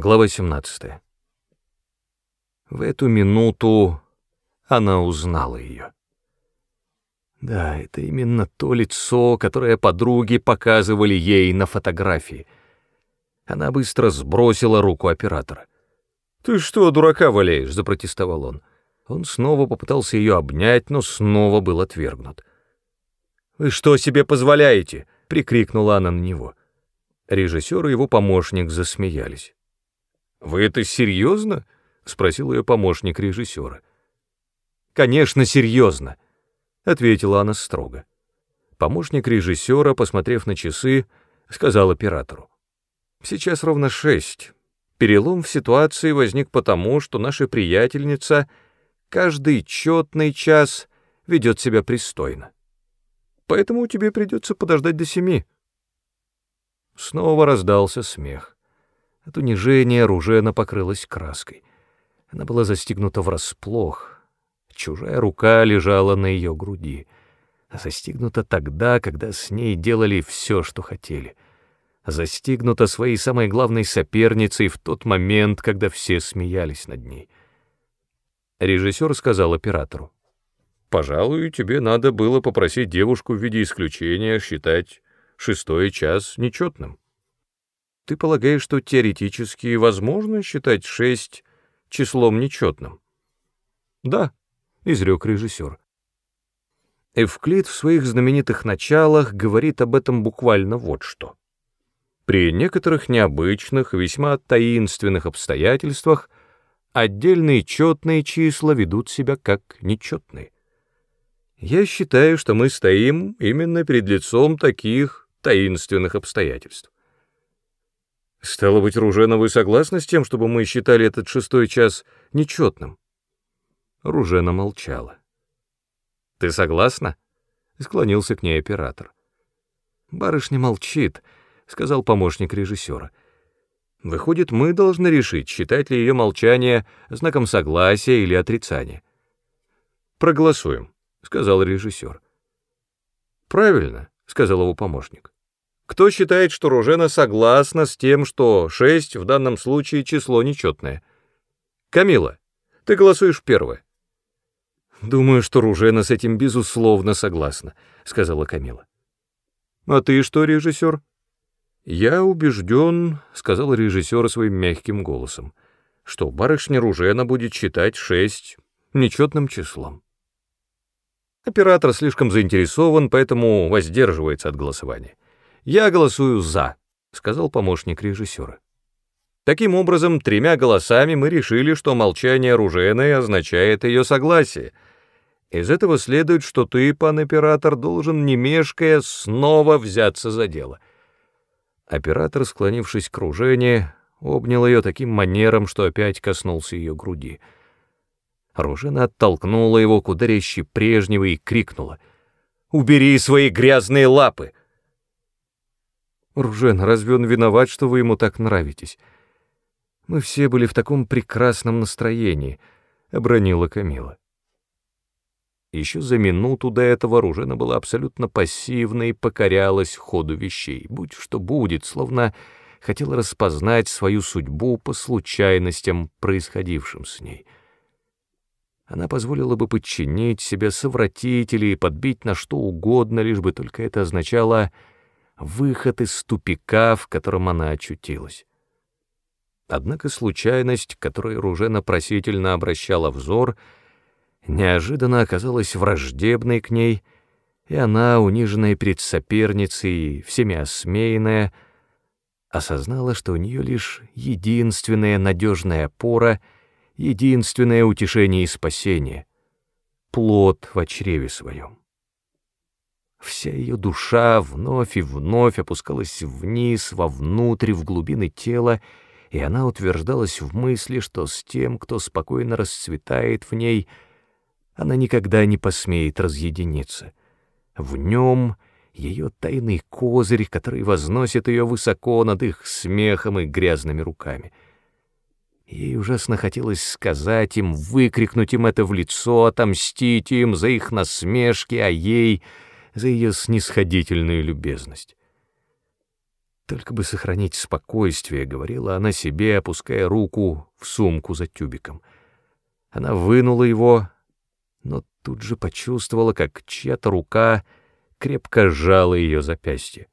Глава 17. В эту минуту она узнала ее. Да, это именно то лицо, которое подруги показывали ей на фотографии. Она быстро сбросила руку оператора. «Ты что, дурака валяешь?» — запротестовал он. Он снова попытался ее обнять, но снова был отвергнут. «Вы что себе позволяете?» — прикрикнула она на него. Режиссер и его помощник засмеялись. «Вы это серьезно?» — спросил ее помощник режиссера. «Конечно, серьезно», — ответила она строго. Помощник режиссера, посмотрев на часы, сказал оператору. «Сейчас ровно шесть. Перелом в ситуации возник потому, что наша приятельница каждый четный час ведет себя пристойно. Поэтому тебе придется подождать до семи». Снова раздался смех. От унижения Ружена покрылась краской. Она была застигнута врасплох. Чужая рука лежала на ее груди. Застигнута тогда, когда с ней делали все, что хотели. Застигнута своей самой главной соперницей в тот момент, когда все смеялись над ней. Режиссер сказал оператору. «Пожалуй, тебе надо было попросить девушку в виде исключения считать шестой час нечетным». Ты полагаешь, что теоретически возможно считать шесть числом нечетным? Да, изрек режиссер. Эвклид в своих знаменитых началах говорит об этом буквально вот что. При некоторых необычных, весьма таинственных обстоятельствах отдельные четные числа ведут себя как нечетные. Я считаю, что мы стоим именно перед лицом таких таинственных обстоятельств. Стало быть, Ружена, вы согласны с тем, чтобы мы считали этот шестой час нечетным? Ружена молчала. Ты согласна? Склонился к ней оператор. Барышня молчит, сказал помощник режиссера. Выходит, мы должны решить, считать ли ее молчание знаком согласия или отрицания. Проголосуем, сказал режиссер. Правильно, сказал его помощник. Кто считает, что Ружена согласна с тем, что 6 в данном случае число нечетное? Камила, ты голосуешь первая. Думаю, что Ружена с этим безусловно согласна, сказала Камила. А ты что, режиссер? Я убежден, сказал режиссер своим мягким голосом, что барышня Ружена будет считать 6 нечетным числом. Оператор слишком заинтересован, поэтому воздерживается от голосования. «Я голосую «за», — сказал помощник режиссера. Таким образом, тремя голосами мы решили, что молчание оружейное означает ее согласие. Из этого следует, что ты, пан оператор, должен, не мешкая, снова взяться за дело. Оператор, склонившись к Ружене, обнял ее таким манером, что опять коснулся ее груди. Ружена оттолкнула его куда резче прежнего и крикнула. «Убери свои грязные лапы!» Ружен, разве он виноват, что вы ему так нравитесь? Мы все были в таком прекрасном настроении, — обронила Камила. Еще за минуту до этого Ружена была абсолютно пассивна и покорялась ходу вещей, будь что будет, словно хотела распознать свою судьбу по случайностям, происходившим с ней. Она позволила бы подчинить себя, совратить или подбить на что угодно, лишь бы только это означало — выход из тупика, в котором она очутилась. Однако случайность, которой Ружена просительно обращала взор, неожиданно оказалась враждебной к ней, и она, униженная перед соперницей, всеми осмеянная, осознала, что у нее лишь единственная надежная опора, единственное утешение и спасение — плод в чреве своем. Вся ее душа вновь и вновь опускалась вниз, вовнутрь, в глубины тела, и она утверждалась в мысли, что с тем, кто спокойно расцветает в ней, она никогда не посмеет разъединиться. В нем ее тайный козырь, который возносит ее высоко над их смехом и грязными руками. Ей ужасно хотелось сказать им, выкрикнуть им это в лицо, отомстить им за их насмешки, а ей — за ее снисходительную любезность. Только бы сохранить спокойствие, говорила она себе, опуская руку в сумку за тюбиком. Она вынула его, но тут же почувствовала, как чья-то рука крепко сжала ее запястье.